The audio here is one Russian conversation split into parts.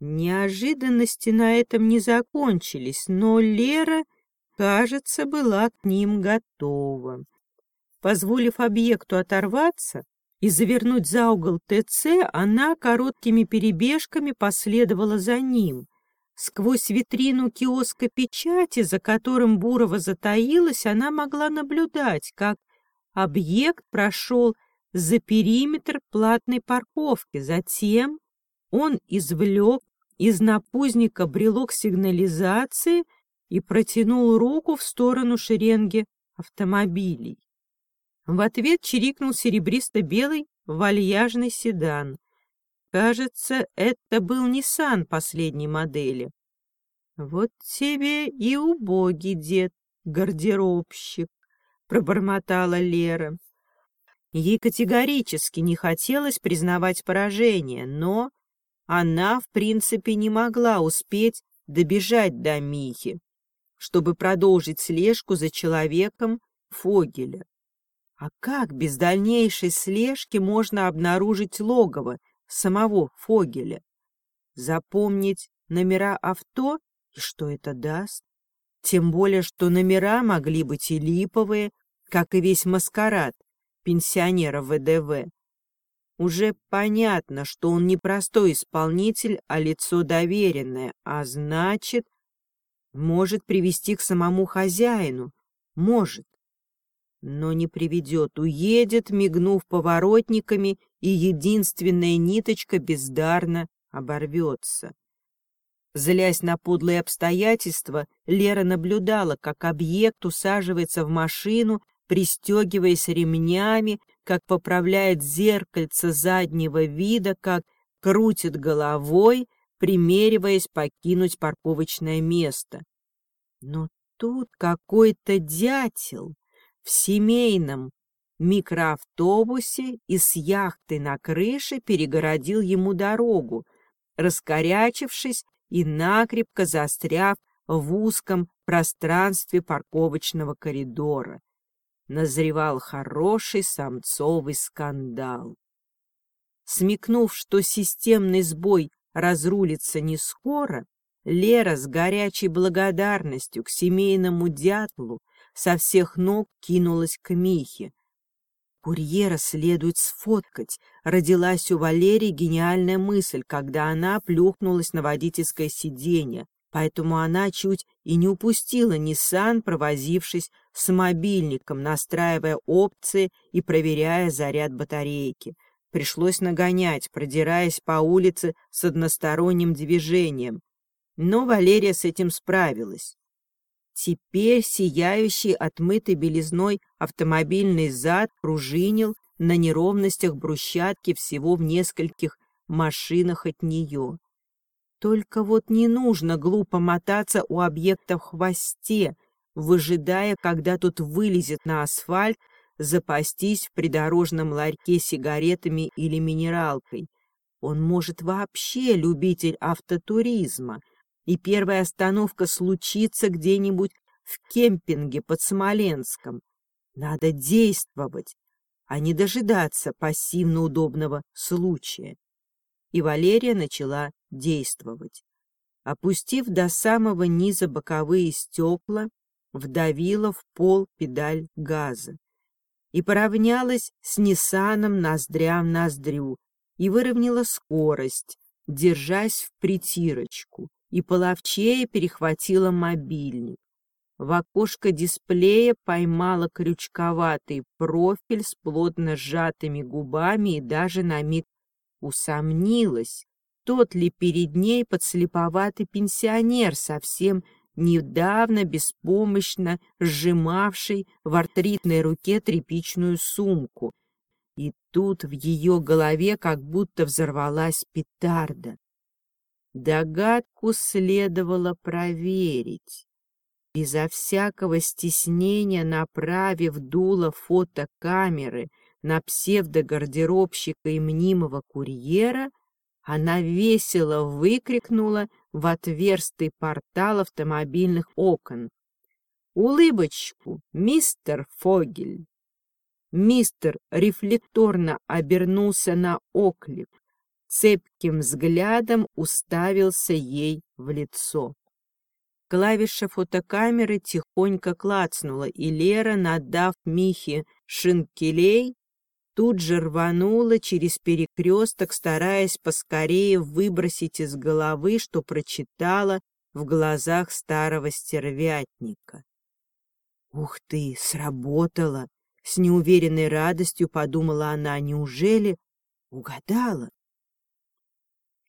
Неожиданности на этом не закончились, но Лера, кажется, была к ним готова. Позволив объекту оторваться и завернуть за угол ТЦ, она короткими перебежками последовала за ним. Сквозь витрину киоска печати, за которым Бурова затаилась, она могла наблюдать, как объект прошел за периметр платной парковки. Затем он извлек из напузника брелок сигнализации и протянул руку в сторону шеренги автомобилей. В ответ чирикнул серебристо-белый вальяжный седан. Кажется, это был Ниссан последней модели. Вот тебе и убогий дед, гардеробщик, пробормотала Лера. Ей категорически не хотелось признавать поражение, но она, в принципе, не могла успеть добежать до Михи, чтобы продолжить слежку за человеком Фогеля. А как без дальнейшей слежки можно обнаружить логово самого Фогеля? Запомнить номера авто и что это даст? Тем более, что номера могли быть и липовые, как и весь маскарад пенсионера ВДВ. Уже понятно, что он не простой исполнитель, а лицо доверенное, а значит, может привести к самому хозяину. Может но не приведет, уедет, мигнув поворотниками, и единственная ниточка бездарно оборвется. Злясь на подлые обстоятельства, Лера наблюдала, как объект усаживается в машину, пристегиваясь ремнями, как поправляет зеркальце заднего вида, как крутит головой, примериваясь покинуть парковочное место. Но тут какой-то дятел в семейном микроавтобусе и с яхты на крыше перегородил ему дорогу, раскорячившись и накрепко застряв в узком пространстве парковочного коридора. Назревал хороший самцовый скандал. Смекнув, что системный сбой разрулится не скоро, Лера с горячей благодарностью к семейному дятлу со всех ног кинулась к Михе. Курьера следует сфоткать. Родилась у Валерии гениальная мысль, когда она плюхнулась на водительское сиденье. Поэтому она чуть и не упустила Ниссан, провозившись с мобильником, настраивая опции и проверяя заряд батарейки. Пришлось нагонять, продираясь по улице с односторонним движением. Но Валерия с этим справилась. Теперь сияющий отмытый белизной автомобильный зад пружинил на неровностях брусчатки всего в нескольких машинах от нее. Только вот не нужно глупо мотаться у объекта в хвосте, выжидая, когда тут вылезет на асфальт, запастись в придорожном ларьке сигаретами или минералкой. Он может вообще любитель автотуризма — и первая остановка случится где-нибудь в кемпинге под Смоленском. Надо действовать, а не дожидаться пассивно удобного случая. И Валерия начала действовать. Опустив до самого низа боковые стекла, вдавила в пол педаль газа и поравнялась с Ниссаном ноздря в ноздрю и выровняла скорость, держась в притирочку и половчее перехватила мобильник. В окошко дисплея поймала крючковатый профиль с плотно сжатыми губами и даже на миг усомнилась, тот ли перед ней подслеповатый пенсионер, совсем недавно беспомощно сжимавший в артритной руке тряпичную сумку. И тут в ее голове как будто взорвалась петарда. Догадку следовало проверить. Безо всякого стеснения направив дуло фотокамеры на псевдогардеробщика и мнимого курьера, она весело выкрикнула в отверстый портал автомобильных окон. «Улыбочку, мистер Фогель!» Мистер рефлекторно обернулся на оклик. цепким взглядом уставился ей в лицо. Клавиша фотокамеры тихонько клацнула, и Лера, надав Михе шинкелей, тут же рванула через перекресток, стараясь поскорее выбросить из головы, что прочитала в глазах старого стервятника. «Ух ты, сработало!» — с неуверенной радостью подумала она. «Неужели угадала?»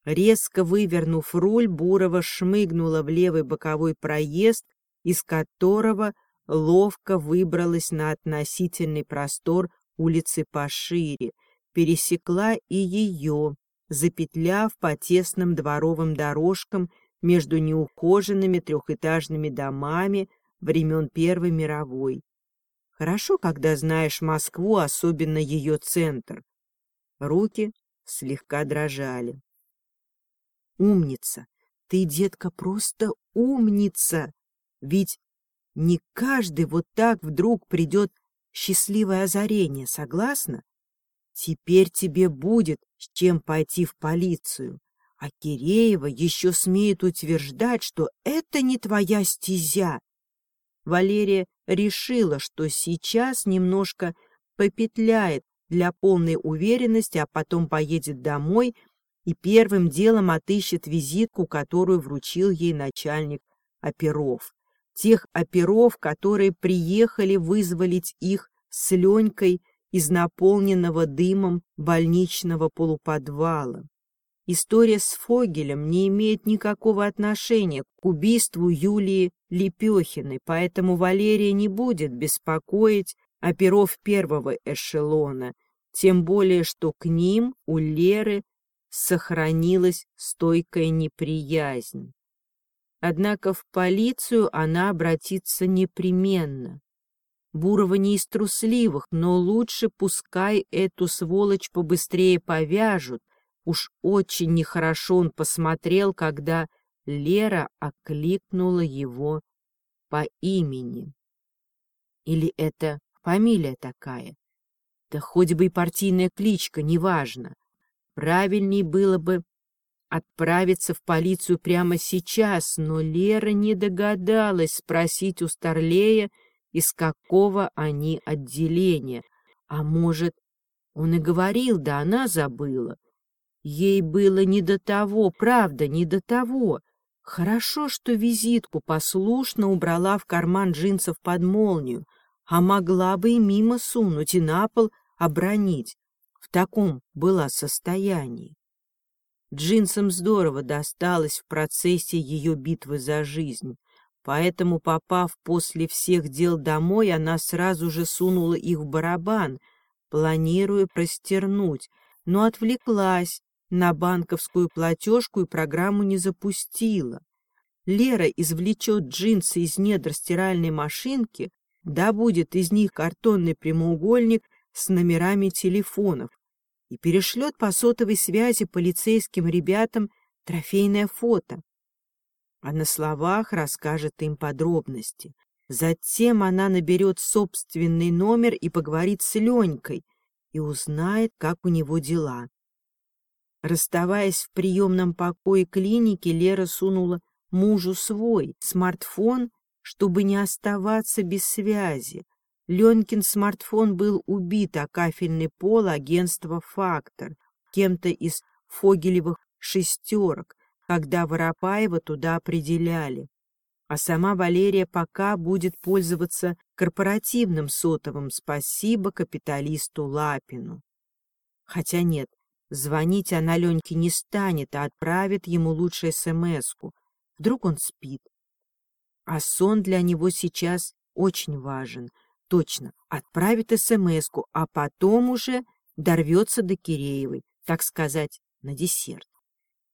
Резко вывернув руль, Бурова шмыгнула в левый боковой проезд, из которого ловко выбралась на относительный простор улицы пошире, пересекла и ее, запетляв по тесным дворовым дорожкам между неухоженными трехэтажными домами времен Первой мировой. Хорошо, когда знаешь Москву, особенно ее центр. Руки слегка дрожали. Умница! Ты, детка, просто умница! Ведь не каждый вот так вдруг придет счастливое озарение, согласна? Теперь тебе будет с чем пойти в полицию. А Киреева еще смеет утверждать, что это не твоя стезя. Валерия решила, что сейчас немножко попетляет для полной уверенности, а потом поедет домой и первым делом отыщет визитку, которую вручил ей начальник оперов. Тех оперов, которые приехали вызволить их с Ленькой из наполненного дымом больничного полуподвала. История с Фогелем не имеет никакого отношения к убийству Юлии Лепехиной, поэтому Валерия не будет беспокоить оперов первого эшелона, тем более что к ним у Леры сохранилась стойкая неприязнь. Однако в полицию она обратится непременно. Бурова не из трусливых, но лучше пускай эту сволочь побыстрее повяжут. Уж очень нехорошо он посмотрел, когда Лера окликнула его по имени. Или это фамилия такая? Да хоть бы и партийная кличка, неважно. Правильней было бы отправиться в полицию прямо сейчас, но Лера не догадалась спросить у Старлея, из какого они отделения. А может, он и говорил, да она забыла. Ей было не до того, правда, не до того. Хорошо, что визитку послушно убрала в карман джинсов под молнию, а могла бы и мимо сунуть и на пол обронить в таком была состоянии. Джинсам здорово досталось в процессе ее битвы за жизнь, поэтому, попав после всех дел домой, она сразу же сунула их в барабан, планируя простернуть, но отвлеклась на банковскую платежку и программу не запустила. Лера извлечет джинсы из недр стиральной машинки, добудет из них картонный прямоугольник с номерами телефонов и перешлет по сотовой связи полицейским ребятам трофейное фото. А на словах расскажет им подробности. Затем она наберет собственный номер и поговорит с Ленькой и узнает, как у него дела. Расставаясь в приемном покое клиники, Лера сунула мужу свой смартфон, чтобы не оставаться без связи. Ленькин смартфон был убит о кафельный пол агентства «Фактор» кем-то из фогелевых шестерок, когда Воропаева туда определяли. А сама Валерия пока будет пользоваться корпоративным сотовым спасибо капиталисту Лапину. Хотя нет, звонить она Леньке не станет, а отправит ему лучше СМС-ку. Вдруг он спит. А сон для него сейчас очень важен — Точно, отправит смс а потом уже дорвется до Киреевой, так сказать, на десерт.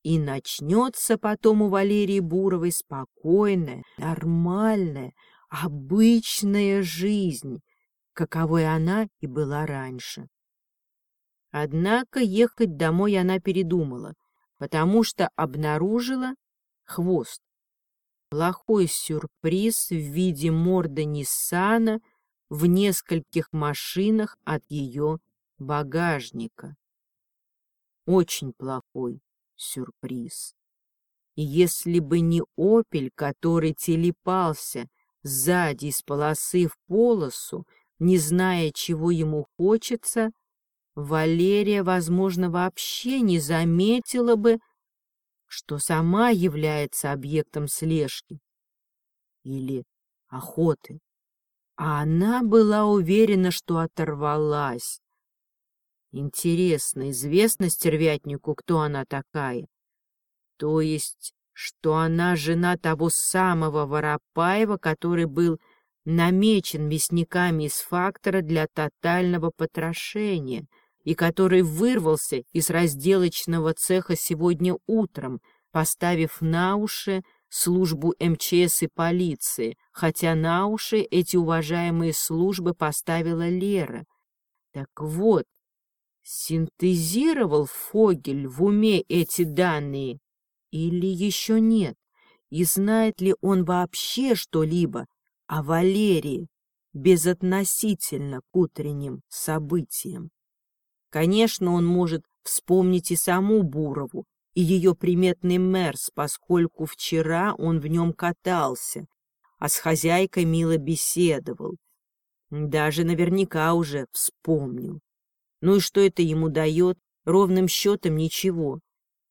И начнется потом у Валерии Буровой спокойная, нормальная, обычная жизнь, каковой она и была раньше. Однако ехать домой она передумала, потому что обнаружила хвост. Плохой сюрприз в виде морды Ниссана — в нескольких машинах от ее багажника. очень плохой сюрприз. И если бы не опель, который телепался сзади из полосы в полосу, не зная, чего ему хочется, Валерия, возможно, вообще не заметила бы, что сама является объектом слежки или охоты. А она была уверена, что оторвалась. Интересно, известно стервятнику, кто она такая? То есть, что она жена того самого Воропаева, который был намечен мясниками из фактора для тотального потрошения и который вырвался из разделочного цеха сегодня утром, поставив на уши службу МЧС и полиции, хотя на уши эти уважаемые службы поставила Лера. Так вот, синтезировал Фогель в уме эти данные или еще нет? И знает ли он вообще что-либо о Валерии безотносительно к утренним событиям? Конечно, он может вспомнить и саму Бурову, и ее приметный Мерс, поскольку вчера он в нем катался, а с хозяйкой мило беседовал. Даже наверняка уже вспомнил. Ну и что это ему дает? Ровным счетом ничего.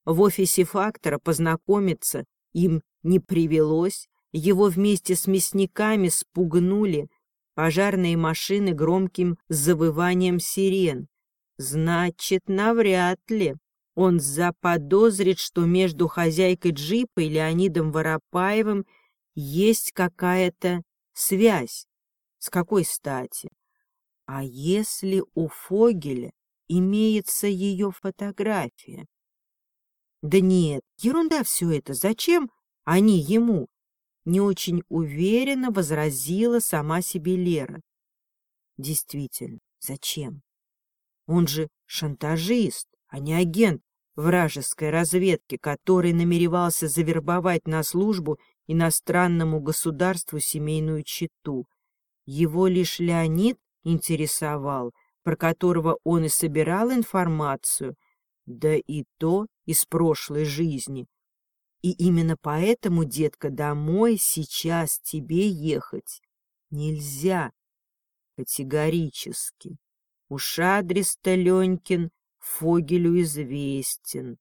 В офисе фактора познакомиться им не привелось, его вместе с мясниками спугнули пожарные машины громким завыванием сирен. Значит, навряд ли он заподозрит, что между хозяйкой джипа и Леонидом Воропаевым есть какая-то связь. С какой стати? А если у Фогеля имеется ее фотография? Да нет, ерунда все это. Зачем они ему? Не очень уверенно возразила сама себе Лера. Действительно, зачем? Он же шантажист а не агент вражеской разведки, который намеревался завербовать на службу иностранному государству семейную читу. Его лишь Леонид интересовал, про которого он и собирал информацию, да и то из прошлой жизни. И именно поэтому, детка, домой сейчас тебе ехать нельзя категорически. Уж адрес-то Ленькин Фогелю известен.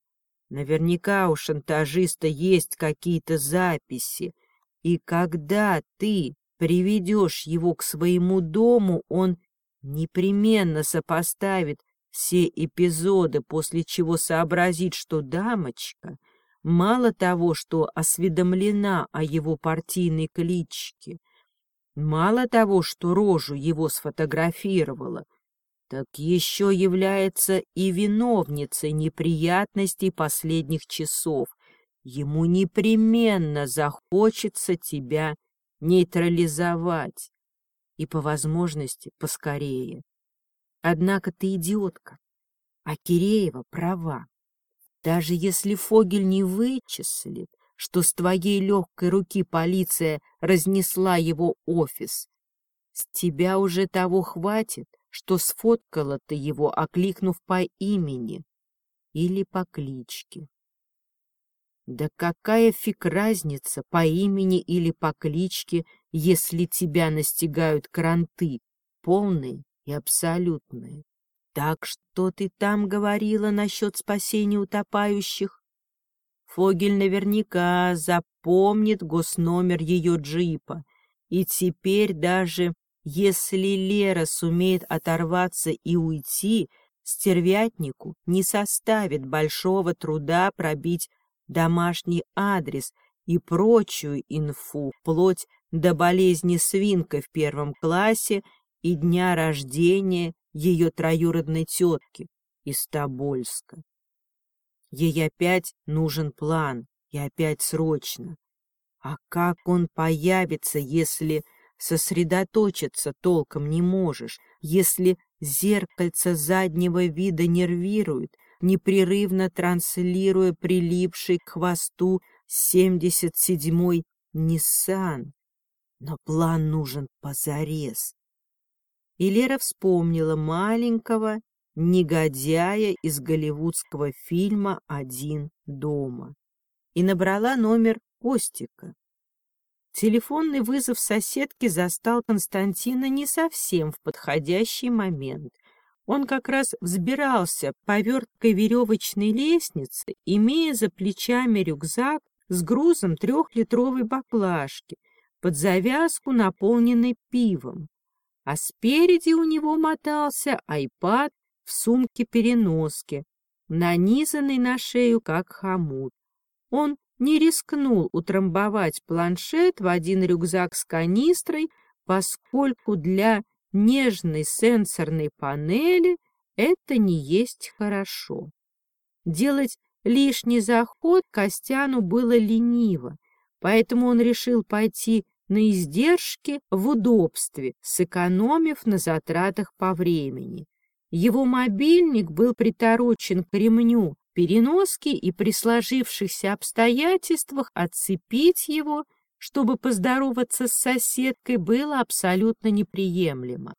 Наверняка у шантажиста есть какие-то записи, и когда ты приведешь его к своему дому, он непременно сопоставит все эпизоды, после чего сообразит, что дамочка мало того, что осведомлена о его партийной кличке, мало того, что рожу его сфотографировала, так еще является и виновницей неприятностей последних часов. Ему непременно захочется тебя нейтрализовать. И по возможности поскорее. Однако ты идиотка, а Киреева права. Даже если Фогель не вычислит, что с твоей легкой руки полиция разнесла его офис, с тебя уже того хватит, что сфоткала ты его, окликнув по имени или по кличке. Да какая фиг разница, по имени или по кличке, если тебя настигают кранты, полные и абсолютные. Так что ты там говорила насчет спасения утопающих? Фогель наверняка запомнит госномер ее джипа, и теперь даже если Лера сумеет оторваться и уйти, стервятнику не составит большого труда пробить домашний адрес и прочую инфу, вплоть до болезни свинка в первом классе и дня рождения ее троюродной тетки из Тобольска. Ей опять нужен план, и опять срочно. А как он появится, если сосредоточиться толком не можешь, если зеркальце заднего вида нервирует, непрерывно транслируя прилипший к хвосту 77-й Ниссан. Но план нужен позарез. И Лера вспомнила маленького негодяя из голливудского фильма «Один дома» и набрала номер Костика. Телефонный вызов соседки застал Константина не совсем в подходящий момент. Он как раз взбирался по верткой веревочной лестнице, имея за плечами рюкзак с грузом трехлитровой баклажки, под завязку наполненной пивом. А спереди у него мотался айпад в сумке-переноске, нанизанный на шею, как хомут. Он не рискнул утрамбовать планшет в один рюкзак с канистрой, поскольку для нежной сенсорной панели это не есть хорошо. Делать лишний заход Костяну было лениво, поэтому он решил пойти на издержки в удобстве, сэкономив на затратах по времени. Его мобильник был приторочен к ремню переноски и при сложившихся обстоятельствах отцепить его, чтобы поздороваться с соседкой, было абсолютно неприемлемо.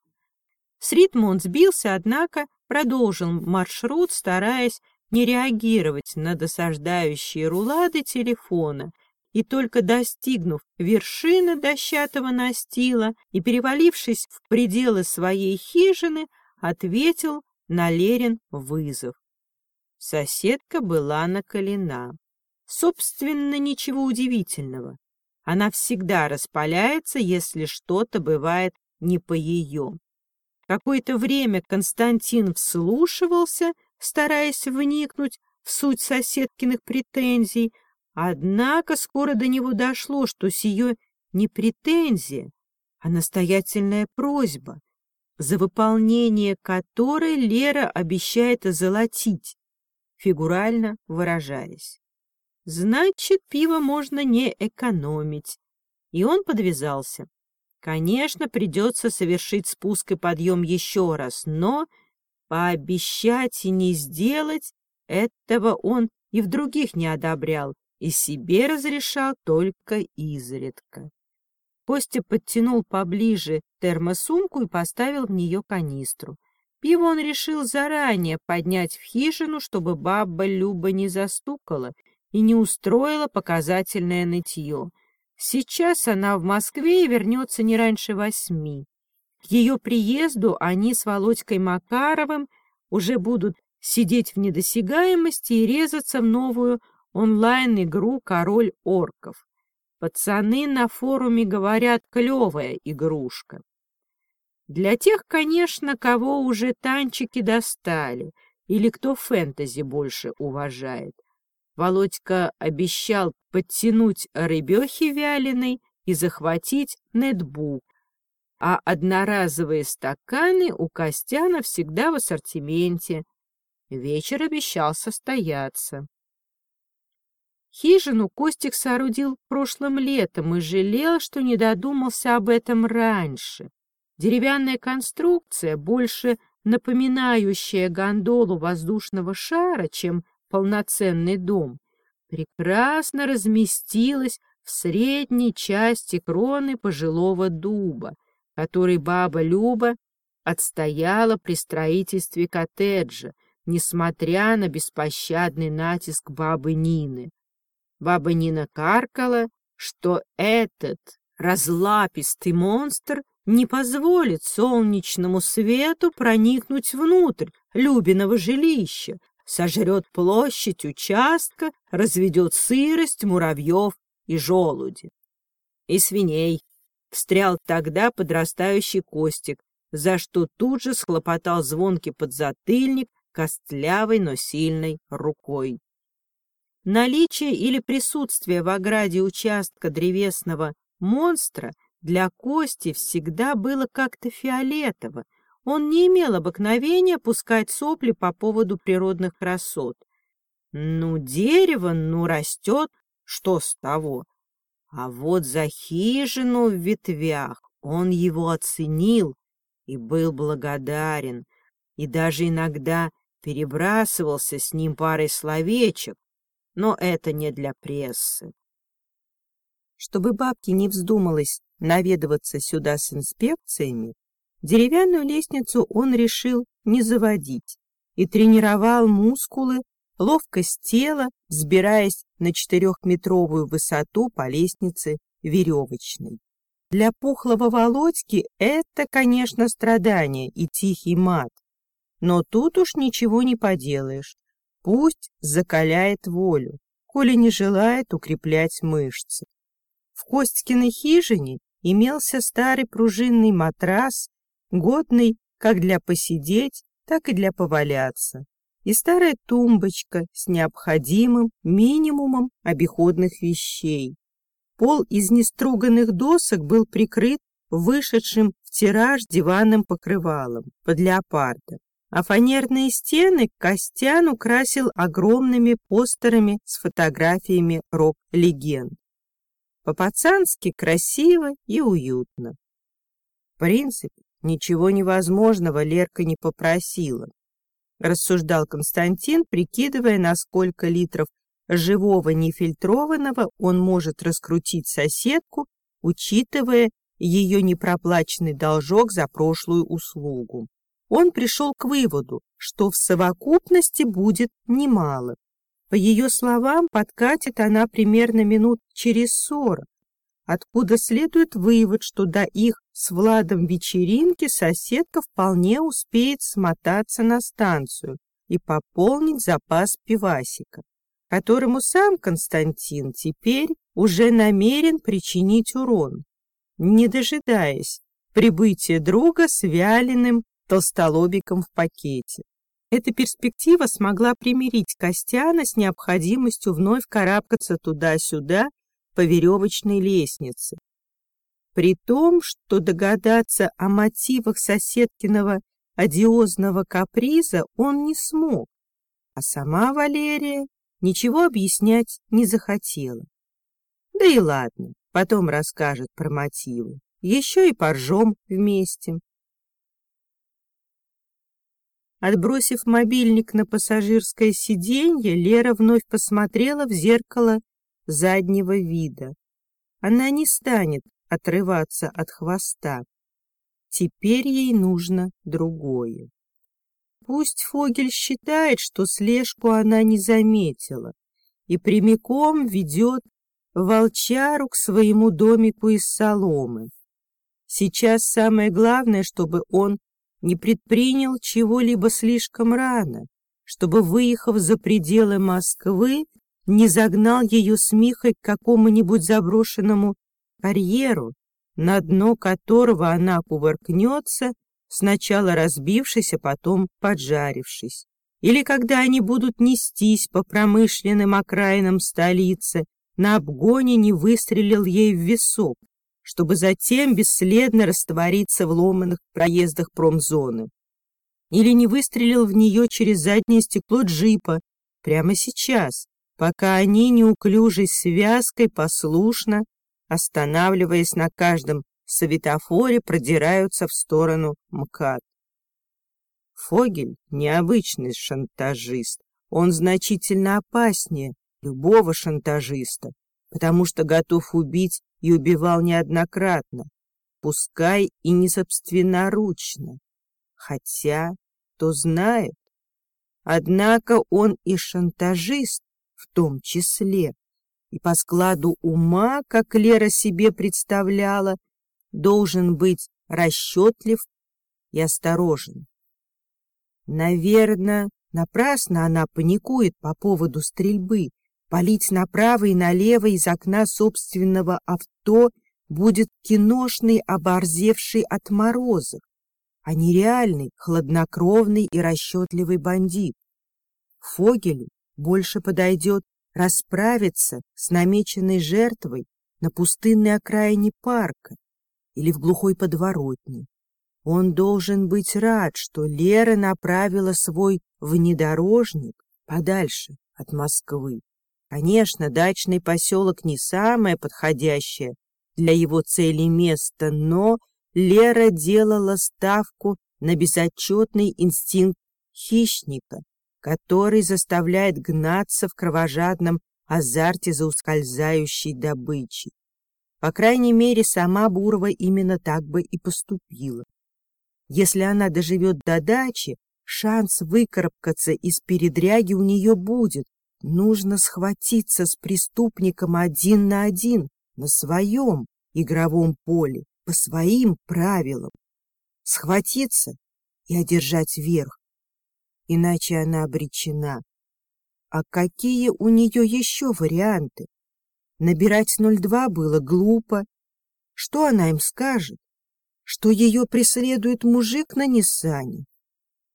С ритма он сбился, однако продолжил маршрут, стараясь не реагировать на досаждающие рулады телефона, и только достигнув вершины дощатого настила и перевалившись в пределы своей хижины, ответил на Лерин вызов. Соседка была наколена. Собственно, ничего удивительного. Она всегда распаляется, если что-то бывает не по ее. Какое-то время Константин вслушивался, стараясь вникнуть в суть соседкиных претензий, однако скоро до него дошло, что сие не претензия, а настоятельная просьба, за выполнение которой Лера обещает озолотить фигурально выражаясь. Значит, пиво можно не экономить. И он подвязался. Конечно, придется совершить спуск и подъем еще раз, но пообещать и не сделать этого он и в других не одобрял, и себе разрешал только изредка. Костя подтянул поближе термосумку и поставил в нее канистру. Пиво он решил заранее поднять в хижину, чтобы баба Люба не застукала и не устроила показательное нытье. Сейчас она в Москве и вернется не раньше восьми. К ее приезду они с Володькой Макаровым уже будут сидеть в недосягаемости и резаться в новую онлайн-игру «Король орков». Пацаны на форуме говорят «клевая игрушка». Для тех, конечно, кого уже танчики достали, или кто фэнтези больше уважает. Володька обещал подтянуть рыбехи вяленой и захватить нетбук, а одноразовые стаканы у Костяна всегда в ассортименте. Вечер обещал состояться. Хижину Костик соорудил прошлым летом и жалел, что не додумался об этом раньше. Деревянная конструкция, больше напоминающая гондолу воздушного шара, чем полноценный дом, прекрасно разместилась в средней части кроны пожилого дуба, который баба Люба отстояла при строительстве коттеджа, несмотря на беспощадный натиск бабы Нины. Баба Нина каркала, что этот разлапистый монстр не позволит солнечному свету проникнуть внутрь Любиного жилища, сожрет площадь участка, разведет сырость муравьев и желуди. И свиней. Встрял тогда подрастающий Костик, за что тут же схлопотал звонкий подзатыльник костлявой, но сильной рукой. Наличие или присутствие в ограде участка древесного монстра — для Кости всегда было как-то фиолетово. Он не имел обыкновения пускать сопли по поводу природных красот. Ну, дерево, ну, растет, что с того? А вот за хижину в ветвях он его оценил и был благодарен, и даже иногда перебрасывался с ним парой словечек, но это не для прессы. Чтобы бабке не вздумалось наведываться сюда с инспекциями, деревянную лестницу он решил не заводить. и тренировал мускулы, ловкость тела, взбираясь на четырехметровую высоту по лестнице веревочной. Для пухлого Володьки это, конечно, страдание и тихий мат. Но тут уж ничего не поделаешь. Пусть закаляет волю, коли не желает укреплять мышцы. В Костькиной хижине имелся старый пружинный матрас, годный как для посидеть, так и для поваляться, и старая тумбочка с необходимым минимумом обиходных вещей. Пол из неструганных досок был прикрыт вышедшим в тираж диванным покрывалом под леопарда, а фанерные стены Костян украсил огромными постерами с фотографиями рок-легенд. По-пацански красиво и уютно. В принципе, ничего невозможного Лерка не попросила. Рассуждал Константин, прикидывая, на сколько литров живого нефильтрованного он может раскрутить соседку, учитывая ее непроплаченный должок за прошлую услугу. Он пришел к выводу, что в совокупности будет немало. По ее словам, подкатит она примерно минут через сорок, откуда следует вывод, что до их с Владом вечеринки соседка вполне успеет смотаться на станцию и пополнить запас пивасика, которому сам Константин теперь уже намерен причинить урон, не дожидаясь прибытия друга с вяленым толстолобиком в пакете. Эта перспектива смогла примирить Костяна с необходимостью вновь карабкаться туда-сюда по веревочной лестнице. При том, что догадаться о мотивах соседкиного одиозного каприза он не смог, а сама Валерия ничего объяснять не захотела. Да и ладно, потом расскажет про мотивы. Еще и поржем вместе. Отбросив мобильник на пассажирское сиденье, Лера вновь посмотрела в зеркало заднего вида. Она не станет отрываться от хвоста. Теперь ей нужно другое. Пусть Фогель считает, что слежку она не заметила и прямиком ведет волчару к своему домику из соломы. Сейчас самое главное, чтобы он не предпринял чего-либо слишком рано, чтобы, выехав за пределы Москвы, не загнал ее с Михой к какому-нибудь заброшенному карьеру, на дно которого она кувыркнется, сначала разбившись, а потом поджарившись. Или когда они будут нестись по промышленным окраинам столицы, на обгоне не выстрелил ей в висок, чтобы затем бесследно раствориться в ломаных проездах промзоны. Или не выстрелил в нее через заднее стекло джипа прямо сейчас, пока они неуклюжей связкой послушно, останавливаясь на каждом светофоре, продираются в сторону МКАД. Фогель — необычный шантажист, он значительно опаснее любого шантажиста, потому что готов убить и убивал неоднократно, пускай и не собственноручно, хотя, кто знает. Однако он и шантажист в том числе, и по складу ума, как Лера себе представляла, должен быть расчетлив и осторожен. Наверное, напрасно она паникует по поводу стрельбы, Палить направо и налево из окна собственного авто будет киношный, оборзевший от морозов, а не реальный, хладнокровный и расчетливый бандит. Фогелю больше подойдет расправиться с намеченной жертвой на пустынной окраине парка или в глухой подворотне. Он должен быть рад, что Лера направила свой внедорожник подальше от Москвы. Конечно, дачный поселок не самое подходящее для его цели место, но Лера делала ставку на безотчетный инстинкт хищника, который заставляет гнаться в кровожадном азарте за ускользающей добычей. По крайней мере, сама Бурова именно так бы и поступила. Если она доживет до дачи, шанс выкарабкаться из передряги у нее будет. Нужно схватиться с преступником один на один, на своем игровом поле, по своим правилам. Схватиться и одержать верх. Иначе она обречена. А какие у нее еще варианты? Набирать 02 было глупо. Что она им скажет? Что ее преследует мужик на Ниссане?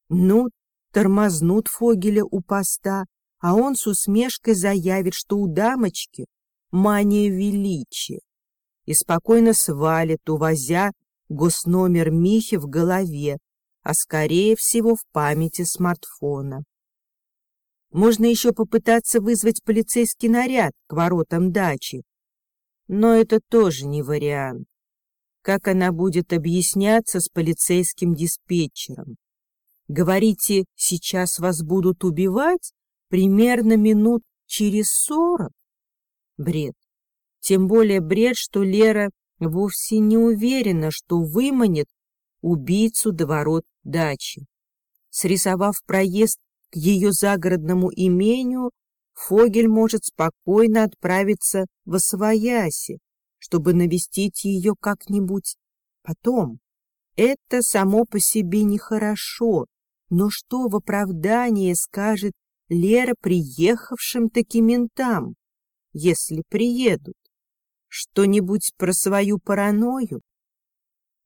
Ну, тормознут Фогеля у поста, а он с усмешкой заявит, что у дамочки мания величия, и спокойно свалит, увозя госномер Михи в голове, а скорее всего в памяти смартфона. Можно еще попытаться вызвать полицейский наряд к воротам дачи, но это тоже не вариант. Как она будет объясняться с полицейским диспетчером? Говорите, сейчас вас будут убивать? Примерно минут через сорок? Бред. Тем более бред, что Лера вовсе не уверена, что выманит убийцу до ворот дачи. Срисовав проезд к ее загородному имению, Фогель может спокойно отправиться в Освояси, чтобы навестить ее как-нибудь потом. Это само по себе нехорошо, но что в оправдание скажет Лера приехавшим таки ментам, если приедут? Что-нибудь про свою паранойю?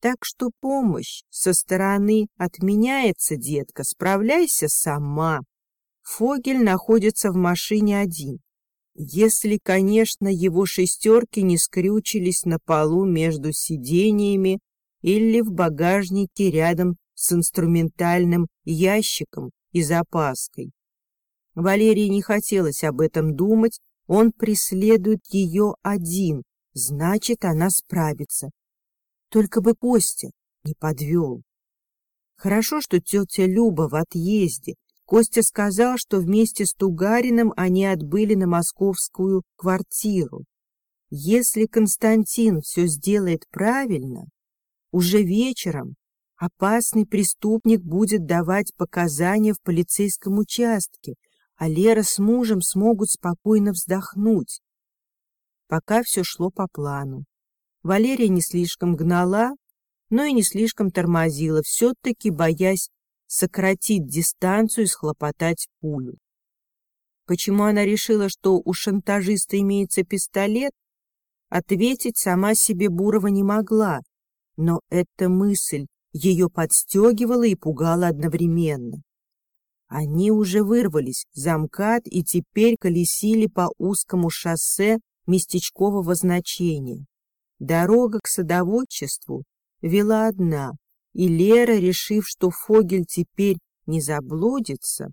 Так что помощь со стороны отменяется, детка, справляйся сама. Фогель находится в машине один. Если, конечно, его шестерки не скрючились на полу между сидениями или в багажнике рядом с инструментальным ящиком и запаской. Валерии не хотелось об этом думать, он преследует ее один, значит, она справится. Только бы Костя не подвел. Хорошо, что тетя Люба в отъезде. Костя сказал, что вместе с Тугариным они отбыли на московскую квартиру. Если Константин все сделает правильно, уже вечером Опасный преступник будет давать показания в полицейском участке, а Лера с мужем смогут спокойно вздохнуть. Пока все шло по плану. Валерия не слишком гнала, но и не слишком тормозила, все-таки боясь сократить дистанцию и схлопотать пулю. Почему она решила, что у шантажиста имеется пистолет, ответить сама себе Бурова не могла, но эта мысль ее подстегивало и пугало одновременно. Они уже вырвались за и теперь колесили по узкому шоссе местечкового значения. Дорога к садоводчеству вела одна, и Лера, решив, что Фогель теперь не заблудится,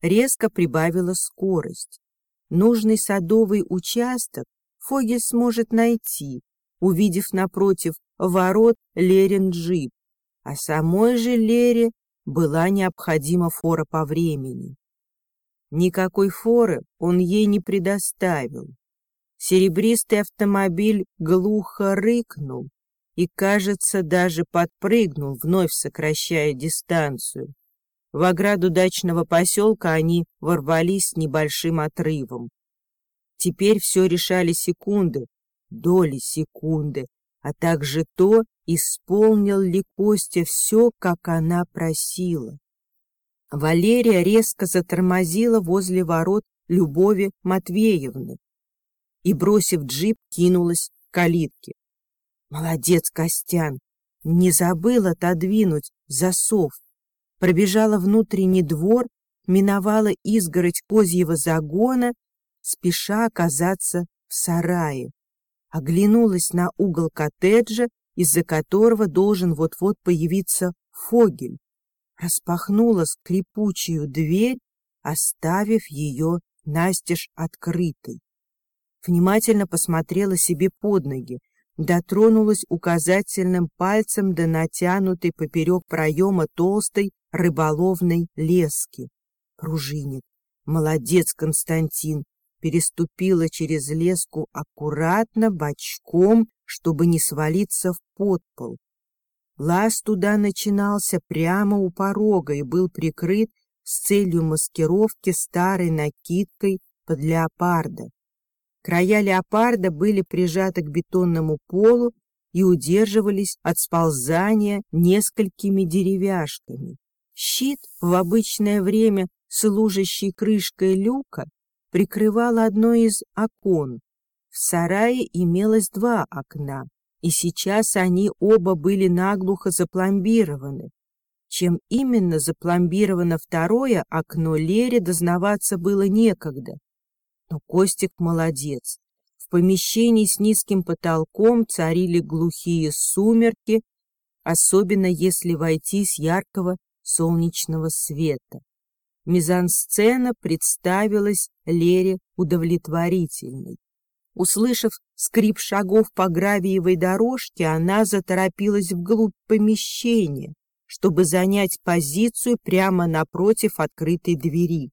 резко прибавила скорость. Нужный садовый участок Фогель сможет найти, увидев напротив ворот Лерин джип а самой же Лере была необходима фора по времени. Никакой форы он ей не предоставил. Серебристый автомобиль глухо рыкнул и, кажется, даже подпрыгнул, вновь сокращая дистанцию. В ограду дачного поселка они ворвались с небольшим отрывом. Теперь все решали секунды, доли секунды, а также то, исполнил ли Костя все, как она просила. Валерия резко затормозила возле ворот Любови Матвеевны и, бросив джип, кинулась к калитке. Молодец, Костян! Не забыл отодвинуть засов. Пробежала внутренний двор, миновала изгородь козьего загона, спеша оказаться в сарае оглянулась на угол коттеджа, из-за которого должен вот-вот появиться Фогель, распахнула скрипучую дверь, оставив ее настежь открытой. Внимательно посмотрела себе под ноги, дотронулась указательным пальцем до натянутой поперек проема толстой рыболовной лески. Пружинит. Молодец, Константин, переступила через леску аккуратно, бочком, чтобы не свалиться в подпол. Лаз туда начинался прямо у порога и был прикрыт с целью маскировки старой накидкой под леопарда. Края леопарда были прижаты к бетонному полу и удерживались от сползания несколькими деревяшками. Щит, в обычное время служащий крышкой люка, прикрывал одно из окон. В сарае имелось два окна, и сейчас они оба были наглухо запломбированы. Чем именно запломбировано второе окно, Лере дознаваться было некогда. Но Костик молодец. В помещении с низким потолком царили глухие сумерки, особенно если войти с яркого солнечного света. Мизансцена представилась Лере удовлетворительной. Услышав скрип шагов по гравиевой дорожке, она заторопилась вглубь помещения, чтобы занять позицию прямо напротив открытой двери.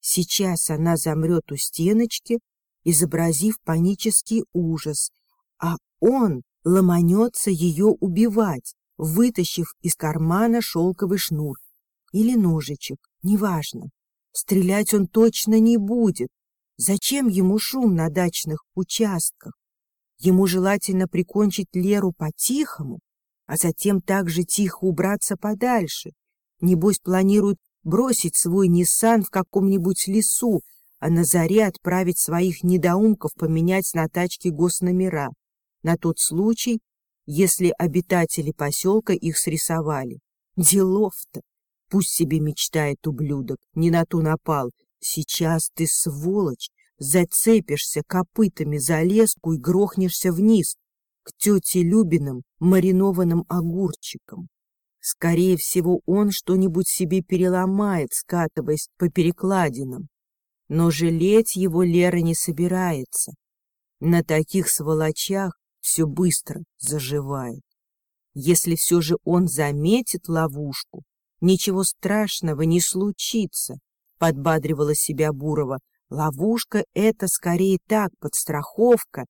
Сейчас она замрет у стеночки, изобразив панический ужас, а он ломанется ее убивать, вытащив из кармана шелковый шнур или ножичек, неважно. Стрелять он точно не будет. Зачем ему шум на дачных участках? Ему желательно прикончить Леру по-тихому, а затем также тихо убраться подальше. Небось, планирует бросить свой Ниссан в каком-нибудь лесу, а на заре отправить своих недоумков поменять на тачке госномера, на тот случай, если обитатели поселка их срисовали. Делов-то! Пусть себе мечтает ублюдок, не на ту напал. Сейчас ты, сволочь, зацепишься копытами за леску и грохнешься вниз, к тете Любиным маринованным огурчикам. Скорее всего, он что-нибудь себе переломает, скатываясь по перекладинам. Но жалеть его Лера не собирается. На таких сволочах все быстро заживает. Если все же он заметит ловушку, ничего страшного не случится, подбадривала себя Бурова. Ловушка — это скорее так, подстраховка.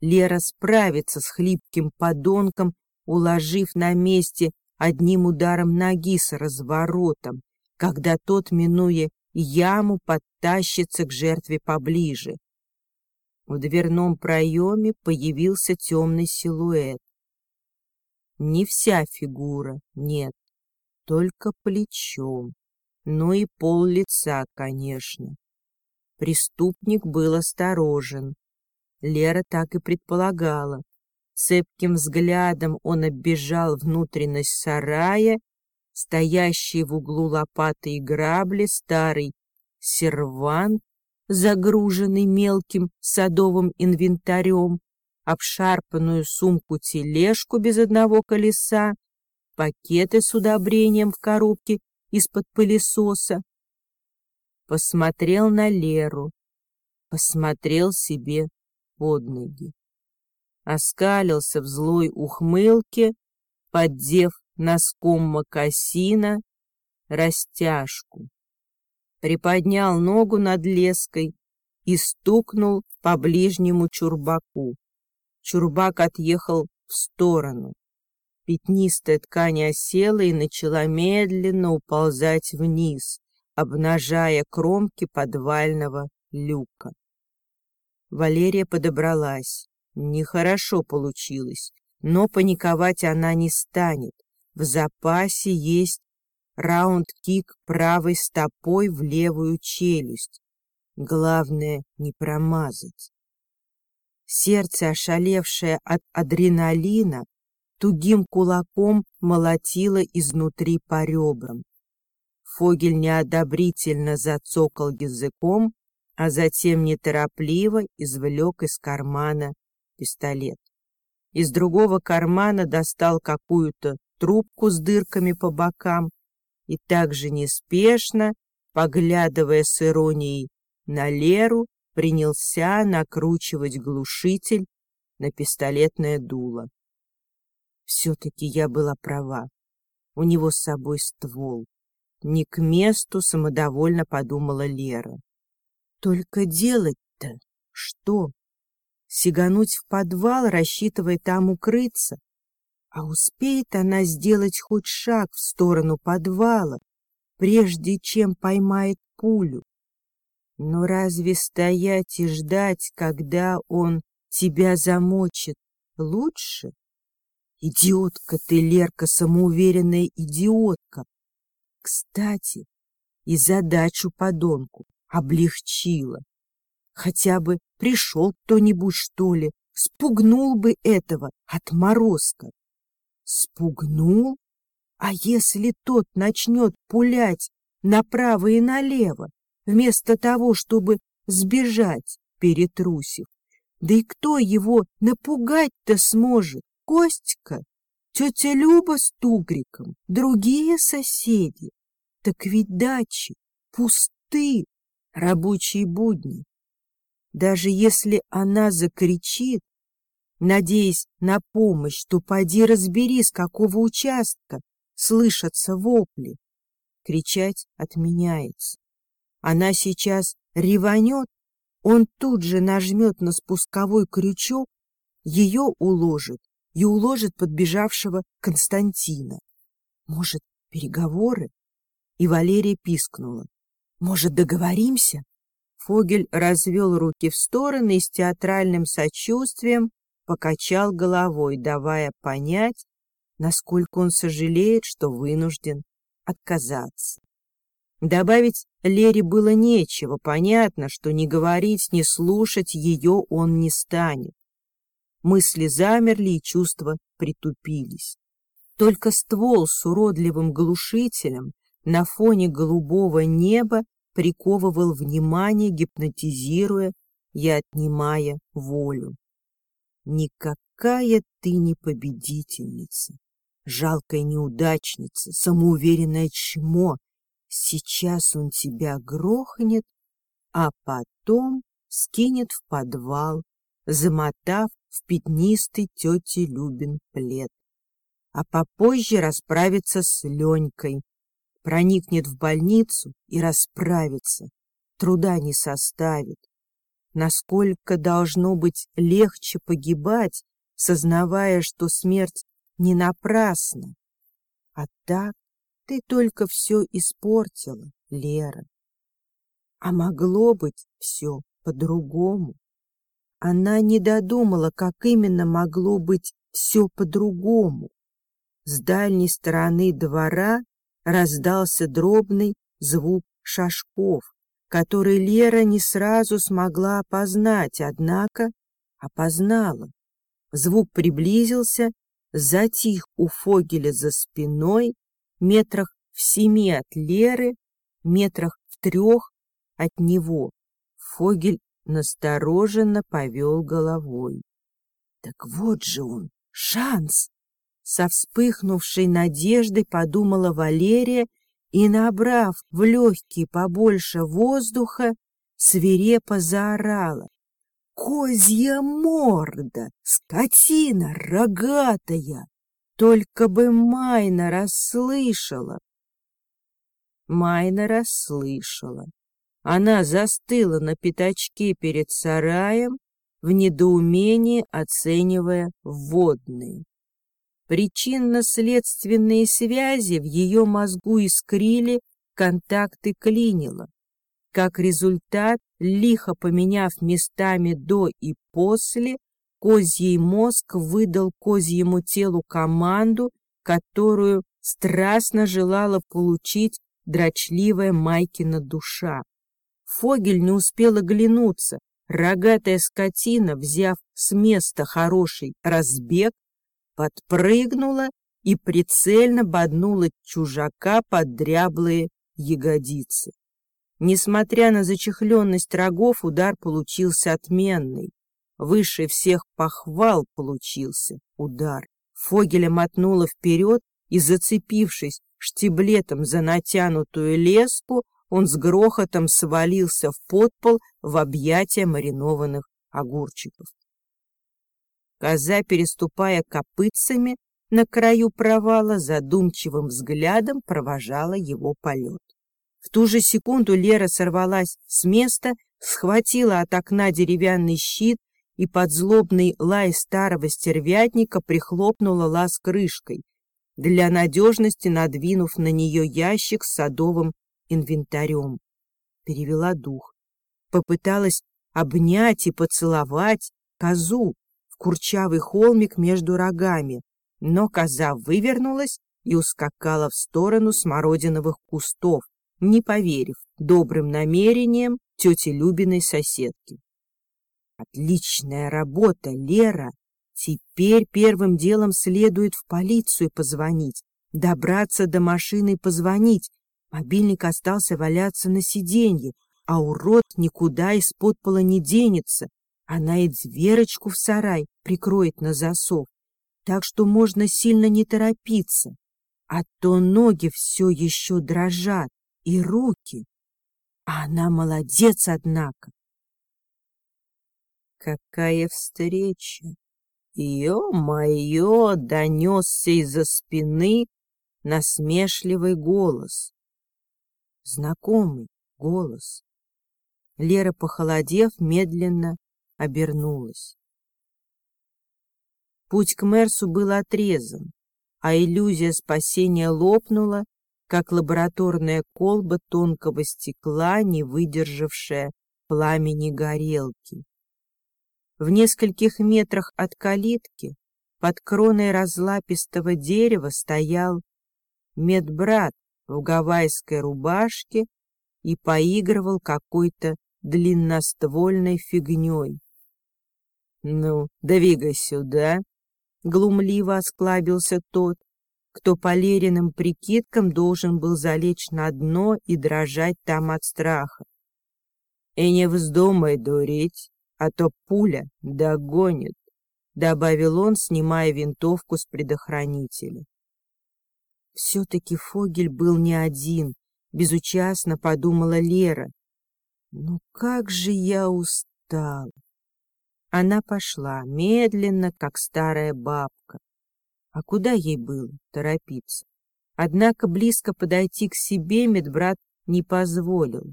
Лера справится с хлипким подонком, уложив на месте одним ударом ноги с разворотом, когда тот, минуя яму, подтащится к жертве поближе. В дверном проеме появился темный силуэт. Не вся фигура, нет, только плечом, ну и пол лица, конечно. Преступник был осторожен. Лера так и предполагала. Цепким взглядом он оббежал внутренность сарая, стоящий в углу лопаты и грабли, старый сервант, загруженный мелким садовым инвентарем, обшарпанную сумку-тележку без одного колеса, пакеты с удобрением в коробке из-под пылесоса. Посмотрел на Леру, посмотрел себе под ноги оскалился в злой ухмылке, поддев носком мокасина растяжку. Приподнял ногу над леской и стукнул по ближнему чурбаку. Чурбак отъехал в сторону. Пятнистая ткань осела и начала медленно уползать вниз, обнажая кромки подвального люка. Валерия подобралась. Нехорошо получилось, но паниковать она не станет. В запасе есть раунд-кик правой стопой в левую челюсть. Главное не промазать. Сердце, ошалевшее от адреналина, тугим кулаком молотило изнутри по ребрам. Фогель неодобрительно зацокал языком, а затем неторопливо извлек из кармана пистолет. Из другого кармана достал какую-то трубку с дырками по бокам и также неспешно, поглядывая с иронией на Леру, принялся накручивать глушитель на пистолетное дуло. Все-таки я была права. У него с собой ствол. Не к месту самодовольно подумала Лера. Только делать-то что? сигануть в подвал, рассчитывая там укрыться. А успеет она сделать хоть шаг в сторону подвала, прежде чем поймает пулю? Но разве стоять и ждать, когда он тебя замочит, лучше? Идиотка ты, Лерка, самоуверенная идиотка. Кстати, и задачу подонку облегчила. Хотя бы пришел кто-нибудь, что ли, спугнул бы этого отморозка. Спугнул? А если тот начнет пулять направо и налево, вместо того, чтобы сбежать, перетрусив? Да и кто его напугать-то сможет? Костька? Тетя Люба с Тугриком? Другие соседи? Так ведь дачи пусты, рабочие будни. Даже если она закричит, надеясь на помощь, то поди разбери, с какого участка слышатся вопли. Кричать отменяется. Она сейчас реванет, он тут же нажмет на спусковой крючок, ее уложит и уложит подбежавшего Константина. Может, переговоры? И Валерия пискнула. Может, договоримся? Фогель развел руки в стороны и с театральным сочувствием покачал головой, давая понять, насколько он сожалеет, что вынужден отказаться. Добавить Лере было нечего, понятно, что ни говорить, ни слушать ее он не станет. Мысли замерли и чувства притупились. Только ствол с уродливым глушителем на фоне голубого неба приковывал внимание, гипнотизируя и отнимая волю. Никакая ты не победительница, жалкая неудачница, самоуверенное чмо. Сейчас он тебя грохнет, а потом скинет в подвал, замотав в пятнистый тети Любин плед. А попозже расправится с Ленькой, проникнет в больницу и расправится, труда не составит. Насколько должно быть легче погибать, сознавая, что смерть не напрасна. А так ты только все испортила, Лера. А могло быть все по-другому. Она не додумала, как именно могло быть все по-другому. С дальней стороны двора раздался дробный звук шажков, который Лера не сразу смогла опознать, однако опознала. Звук приблизился, затих у Фогеля за спиной, метрах в семи от Леры, метрах в трех от него. Фогель настороженно повел головой. Так вот же он, шанс! Со вспыхнувшей надеждой подумала Валерия и, набрав в легкие побольше воздуха, свирепо заорала. «Козья морда! Скотина рогатая! Только бы Майна расслышала!» Майна расслышала. Она застыла на пятачке перед сараем, в недоумении оценивая водные. Причинно-следственные связи в ее мозгу искрили, контакты клинило. Как результат, лихо поменяв местами до и после, козий мозг выдал козьему телу команду, которую страстно желала получить дрочливая Майкина душа. Фогель не успел оглянуться. Рогатая скотина, взяв с места хороший разбег, подпрыгнула и прицельно боднула чужака под дряблые ягодицы. Несмотря на зачехленность рогов, удар получился отменный. Выше всех похвал получился удар. Фогеля мотнула вперед и, зацепившись штиблетом за натянутую леску, он с грохотом свалился в подпол в объятия маринованных огурчиков. Коза, переступая копытцами на краю провала, задумчивым взглядом провожала его полет. В ту же секунду Лера сорвалась с места, схватила от окна деревянный щит и под злобный лай старого стервятника прихлопнула лаз крышкой, для надежности надвинув на нее ящик с садовым инвентарем. Перевела дух. Попыталась обнять и поцеловать козу в курчавый холмик между рогами, но коза вывернулась и ускакала в сторону смородиновых кустов, не поверив добрым намерениям тети Любиной соседки. Отличная работа, Лера! Теперь первым делом следует в полицию позвонить, добраться до машины и позвонить. Мобильник остался валяться на сиденье, а урод никуда из-под пола не денется. Она и дверочку в сарай прикроет на засов, так что можно сильно не торопиться, а то ноги все еще дрожат и руки. А она молодец, однако. Какая встреча! Ё-моё! Донесся из-за спины насмешливый голос. Знакомый голос. Лера, похолодев, медленно обернулась. Путь к Мерсу был отрезан, а иллюзия спасения лопнула, как лабораторная колба тонкого стекла, не выдержавшая пламени горелки. В нескольких метрах от калитки под кроной разлапистого дерева стоял медбрат в гавайской рубашке и поигрывал какой-то длинноствольной фигней. «Ну, двигай сюда!» — глумливо осклабился тот, кто по Лериным прикидкам должен был залечь на дно и дрожать там от страха. «И не вздумай дурить, а то пуля догонит», — добавил он, снимая винтовку с предохранителя. Все-таки Фогель был не один, безучастно подумала Лера. Ну как же я устала! Она пошла, медленно, как старая бабка. А куда ей было торопиться? Однако близко подойти к себе медбрат не позволил.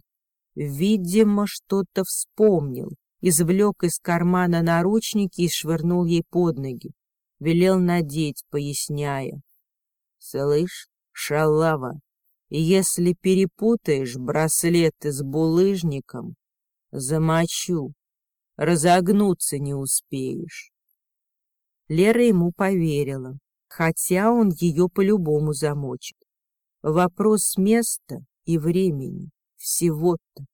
Видимо, что-то вспомнил, извлек из кармана наручники и швырнул ей под ноги. Велел надеть, поясняя. «Слышь, шалава, если перепутаешь браслеты с булыжником, замочу, разогнуться не успеешь». Лера ему поверила, хотя он ее по-любому замочит. Вопрос места и времени всего-то.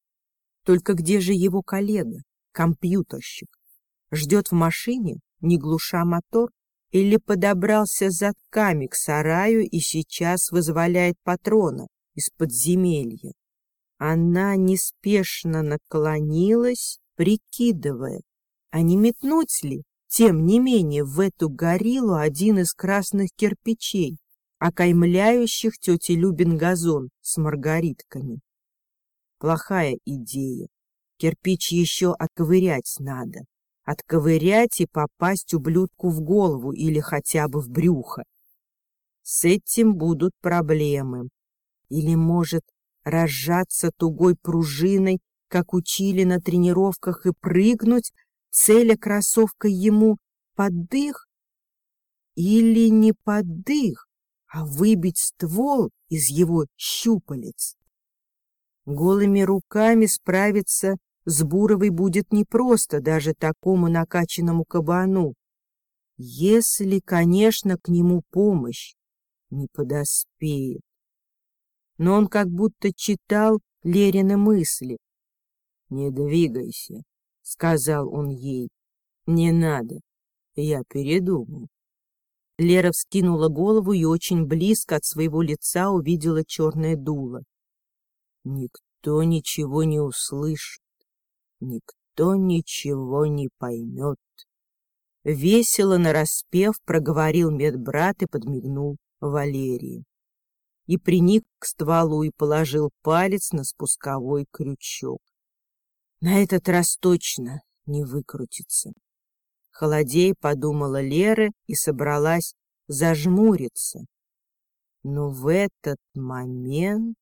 Только где же его коллега? компьютерщик. Ждет в машине, не глуша мотор, или подобрался затками к сараю и сейчас вызволяет патрона из подземелья. Она неспешно наклонилась, прикидывая, а не метнуть ли, тем не менее, в эту гориллу один из красных кирпичей, окаймляющих тети Любин газон с маргаритками. Плохая идея. Кирпич еще отковырять надо. Отковырять и попасть ублюдку в голову или хотя бы в брюхо. С этим будут проблемы. Или, может, разжаться тугой пружиной, как учили на тренировках, и прыгнуть, целя кроссовкой ему под дых? Или не под дых, а выбить ствол из его щупалец? Голыми руками справиться с Буровой будет непросто даже такому накачанному кабану. Если, конечно, к нему помощь не подоспеет. Но он как будто читал Лерины мысли. «Не двигайся», — сказал он ей. «Не надо, я передумал». Лера вскинула голову и очень близко от своего лица увидела черное дуло. Никто ничего не услышит никто ничего не поймет. Весело нараспев проговорил медбрат и подмигнул Валерии. И приник к стволу и положил палец на спусковой крючок. На этот раз точно не выкрутится. Холодей подумала Лера и собралась зажмуриться. Но в этот момент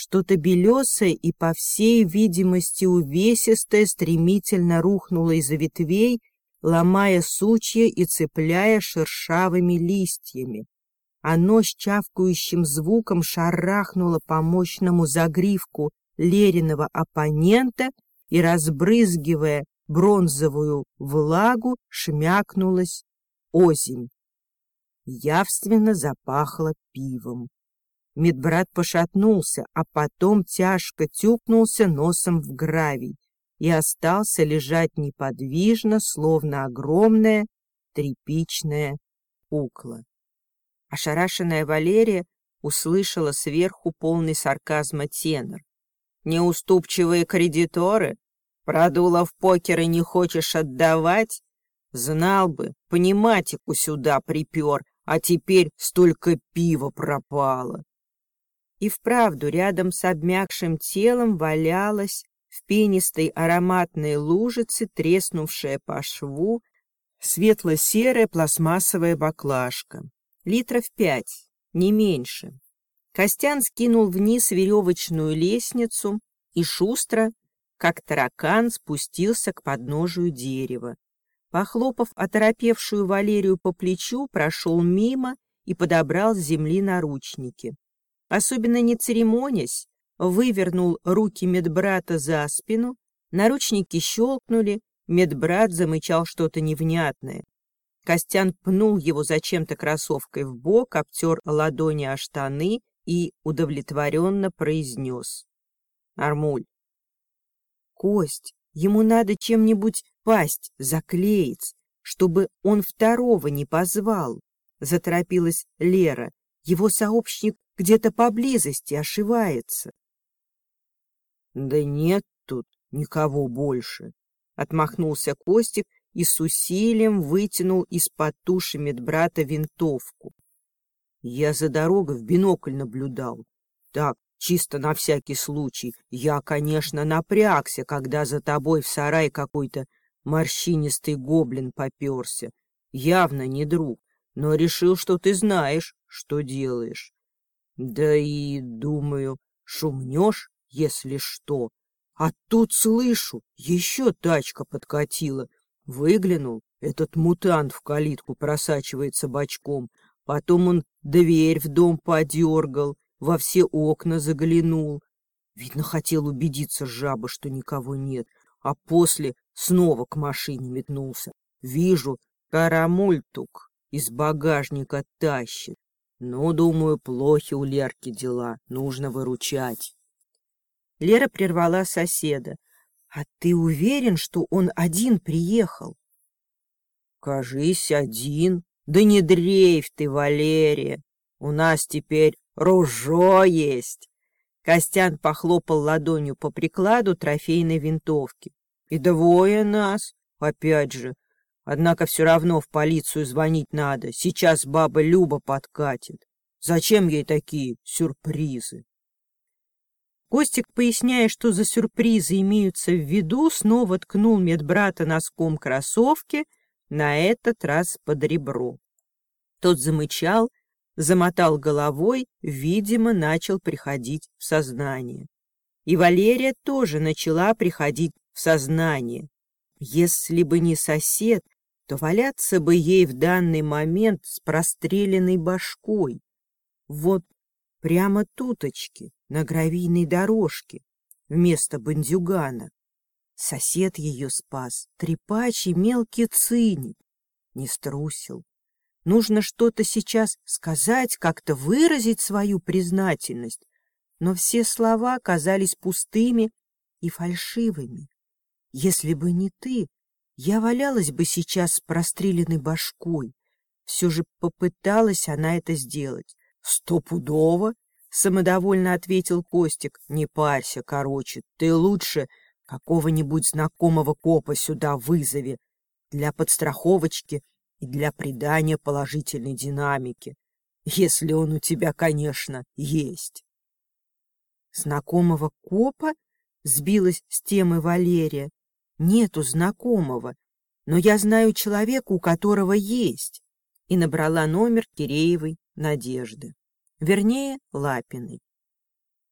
Что-то белесое и, по всей видимости, увесистое стремительно рухнуло из-за ветвей, ломая сучья и цепляя шершавыми листьями. Оно с чавкающим звуком шарахнуло по мощному загривку Лериного оппонента и, разбрызгивая бронзовую влагу, шмякнулось озимь. Явственно запахло пивом. Медбрат пошатнулся, а потом тяжко тюкнулся носом в гравий и остался лежать неподвижно, словно огромная тряпичная кукла. Ошарашенная Валерия услышала сверху полный сарказма тенор. «Неуступчивые кредиторы? Продула в покер и не хочешь отдавать? Знал бы, пониматику сюда припер, а теперь столько пива пропало». И вправду рядом с обмякшим телом валялась в пенистой ароматной лужице, треснувшая по шву, светло-серая пластмассовая баклажка. Литров пять, не меньше. Костян скинул вниз веревочную лестницу и шустро, как таракан, спустился к подножию дерева. Похлопав оторопевшую Валерию по плечу, прошел мимо и подобрал с земли наручники особенно не церемонясь, вывернул руки медбрата за спину, наручники щелкнули, медбрат замычал что-то невнятное. Костян пнул его зачем-то кроссовкой в бок, обтер ладони о штаны и удовлетворенно произнес. «Армуль». «Кость, ему надо чем-нибудь пасть, заклеить, чтобы он второго не позвал», — заторопилась Лера. «Его сообщник где-то поблизости ошивается. — Да нет тут никого больше, — отмахнулся Костик и с усилием вытянул из-под туши медбрата винтовку. Я за дорогой в бинокль наблюдал. Так, чисто на всякий случай. Я, конечно, напрягся, когда за тобой в сарай какой-то морщинистый гоблин поперся. Явно не друг, но решил, что ты знаешь, что делаешь. Да и, думаю, шумнешь, если что. А тут слышу, еще тачка подкатила. Выглянул, этот мутант в калитку просачивается бочком. Потом он дверь в дом подергал, во все окна заглянул. Видно, хотел убедиться жаба, что никого нет, а после снова к машине метнулся. Вижу, карамультук из багажника тащит. Ну, думаю, плохи у Лерки дела, нужно выручать. Лера прервала соседа. А ты уверен, что он один приехал? Кажись, один. Да не дрейф ты, Валерия. У нас теперь ружо есть. Костян похлопал ладонью по прикладу трофейной винтовки. И двое нас, опять же, Однако все равно в полицию звонить надо. Сейчас баба Люба подкатит. Зачем ей такие сюрпризы? Костик, поясняя, что за сюрпризы имеются в виду, снова ткнул медбрата носком кроссовки, на этот раз под ребро. Тот замычал, замотал головой, видимо, начал приходить в сознание. И Валерия тоже начала приходить в сознание. Если бы не сосед, то валяться бы ей в данный момент с простреленной башкой. Вот прямо туточки, на гравийной дорожке, вместо бандюгана. Сосед ее спас, трепач мелкий циник. Не струсил. Нужно что-то сейчас сказать, как-то выразить свою признательность, но все слова казались пустыми и фальшивыми. Если бы не ты, я валялась бы сейчас с простреленной башкой. Все же попыталась она это сделать. Стопудово, самодовольно ответил Костик. Не парься, короче, ты лучше какого-нибудь знакомого копа сюда вызови для подстраховочки и для придания положительной динамики, если он у тебя, конечно, есть. Знакомого копа сбилась с темы Валерия. Нету знакомого, но я знаю человека, у которого есть. И набрала номер Киреевой Надежды. Вернее, Лапиной.